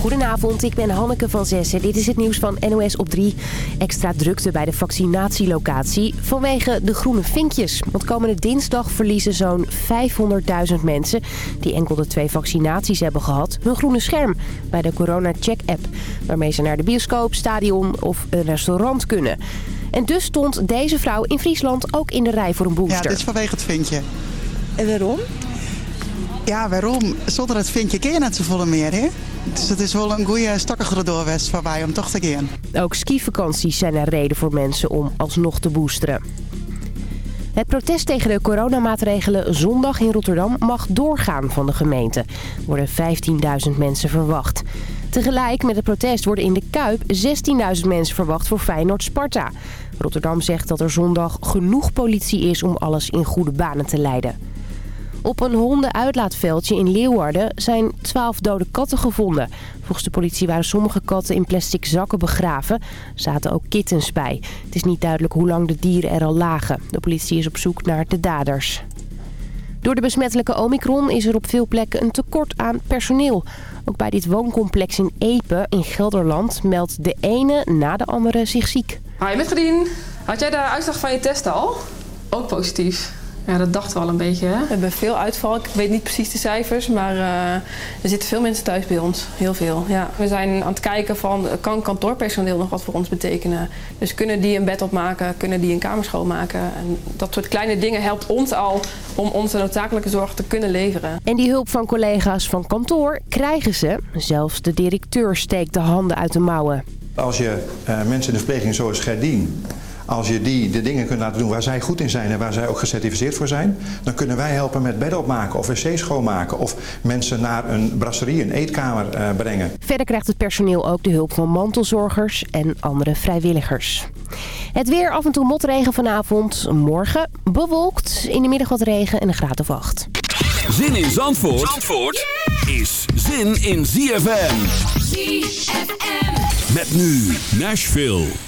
Goedenavond, ik ben Hanneke van Zessen. Dit is het nieuws van NOS op 3. Extra drukte bij de vaccinatielocatie vanwege de groene vinkjes. Want komende dinsdag verliezen zo'n 500.000 mensen... die enkel de twee vaccinaties hebben gehad, hun groene scherm... bij de Corona Check app, waarmee ze naar de bioscoop, stadion of een restaurant kunnen. En dus stond deze vrouw in Friesland ook in de rij voor een booster. Ja, dit is vanwege het vinkje. En waarom? Ja, waarom? Zonder het kun je net zo volle meer, hè? Dus het is wel een goede stakkigere doorwest voor wij om toch te gaan. Ook skivakanties zijn er reden voor mensen om alsnog te boosteren. Het protest tegen de coronamaatregelen zondag in Rotterdam mag doorgaan van de gemeente. Er worden 15.000 mensen verwacht. Tegelijk met het protest worden in de Kuip 16.000 mensen verwacht voor Feyenoord-Sparta. Rotterdam zegt dat er zondag genoeg politie is om alles in goede banen te leiden. Op een hondenuitlaatveldje in Leeuwarden zijn 12 dode katten gevonden. Volgens de politie waren sommige katten in plastic zakken begraven. Zaten ook kittens bij. Het is niet duidelijk hoe lang de dieren er al lagen. De politie is op zoek naar de daders. Door de besmettelijke omikron is er op veel plekken een tekort aan personeel. Ook bij dit wooncomplex in Epe in Gelderland meldt de ene na de andere zich ziek. Hi met. Had jij de uitslag van je test al? Ook positief. Ja, dat dachten we al een beetje. Hè? We hebben veel uitval. Ik weet niet precies de cijfers, maar uh, er zitten veel mensen thuis bij ons. Heel veel, ja. We zijn aan het kijken van, kan kantoorpersoneel nog wat voor ons betekenen? Dus kunnen die een bed opmaken? Kunnen die een kamer schoonmaken? En dat soort kleine dingen helpt ons al om onze noodzakelijke zorg te kunnen leveren. En die hulp van collega's van kantoor krijgen ze. Zelfs de directeur steekt de handen uit de mouwen. Als je uh, mensen in de verpleging zoals Gerdien als je die de dingen kunt laten doen waar zij goed in zijn en waar zij ook gecertificeerd voor zijn, dan kunnen wij helpen met bedden opmaken of wc's schoonmaken of mensen naar een brasserie, een eetkamer uh, brengen. Verder krijgt het personeel ook de hulp van mantelzorgers en andere vrijwilligers. Het weer af en toe motregen vanavond. Morgen bewolkt, in de middag wat regen en een graad of acht. Zin in Zandvoort, Zandvoort is zin in ZFM. ZFM. Met nu Nashville.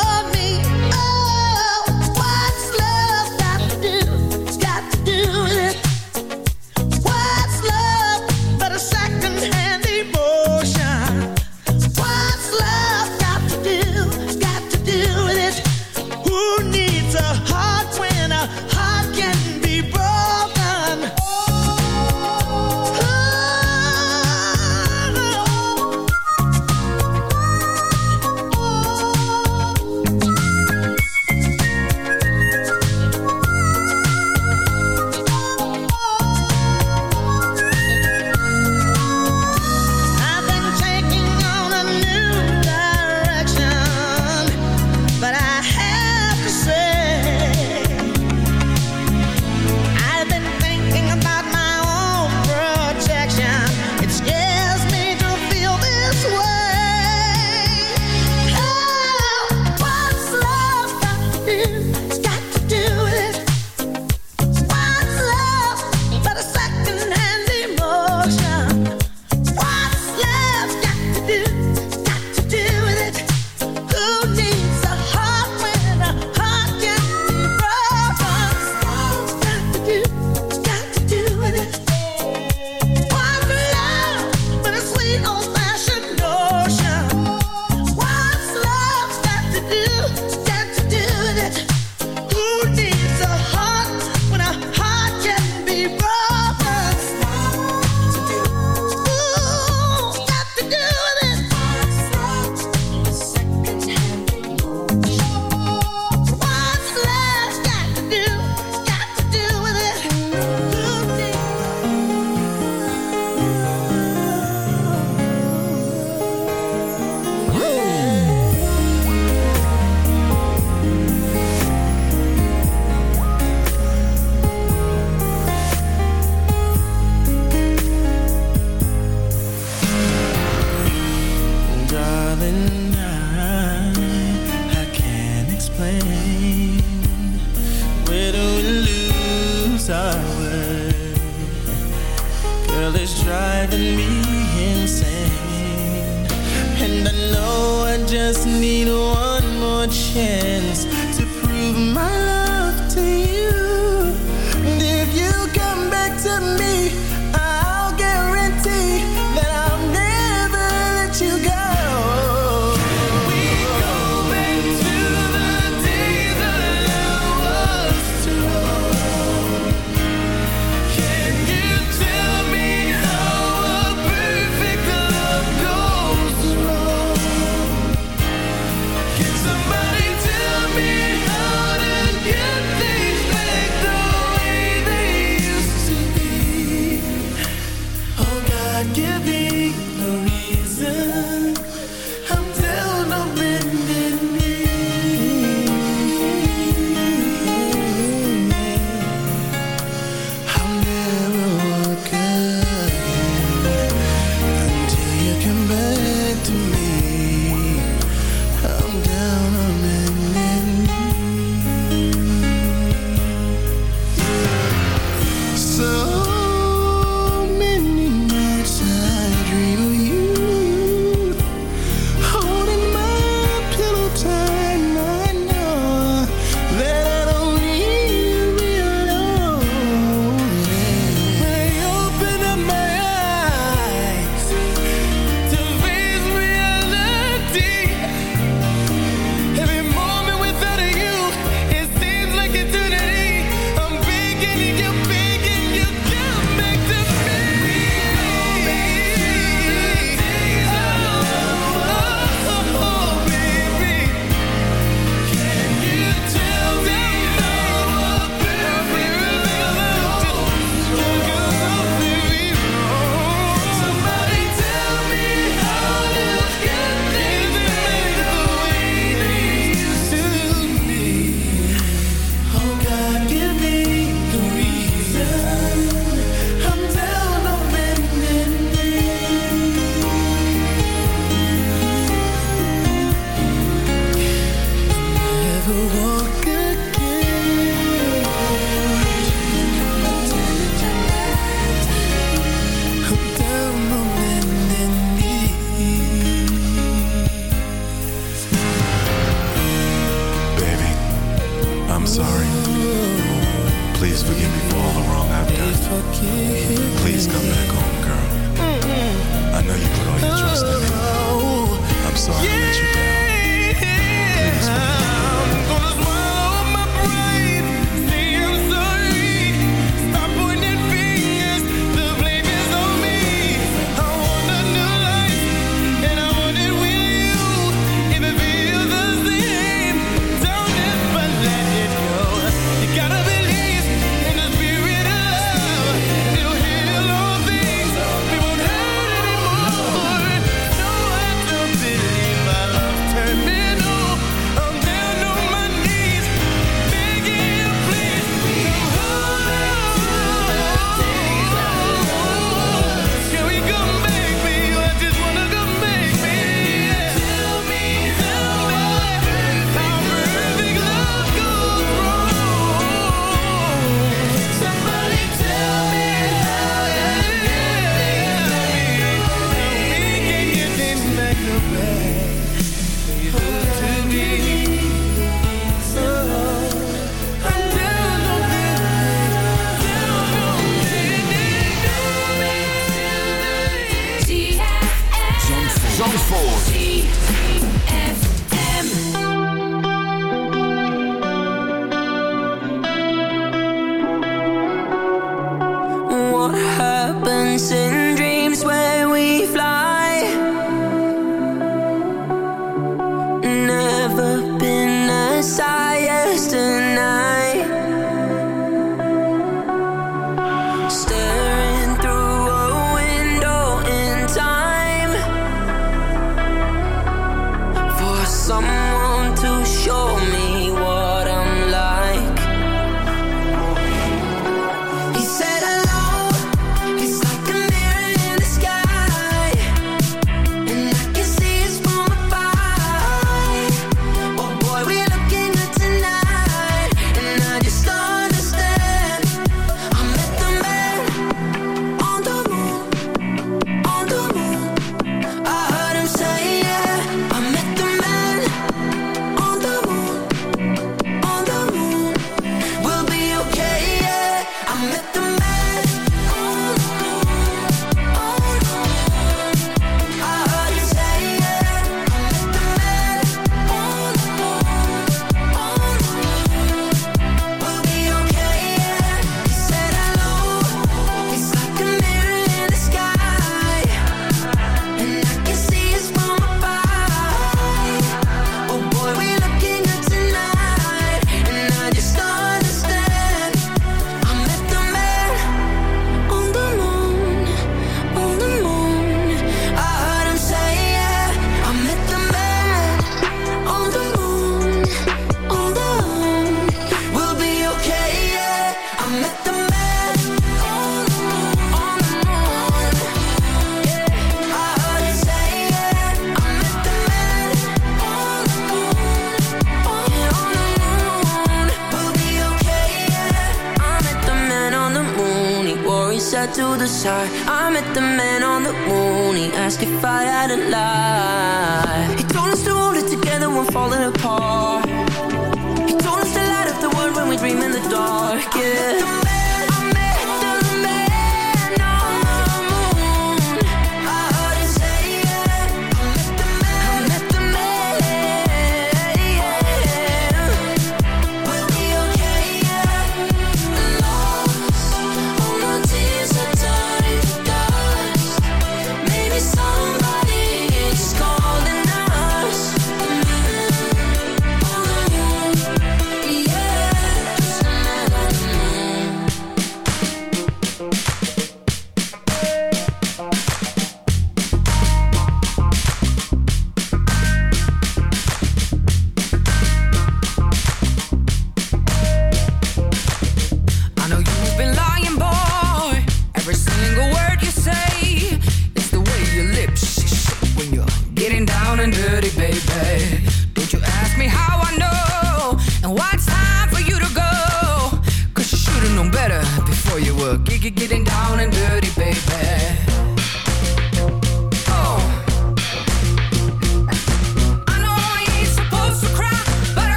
myself.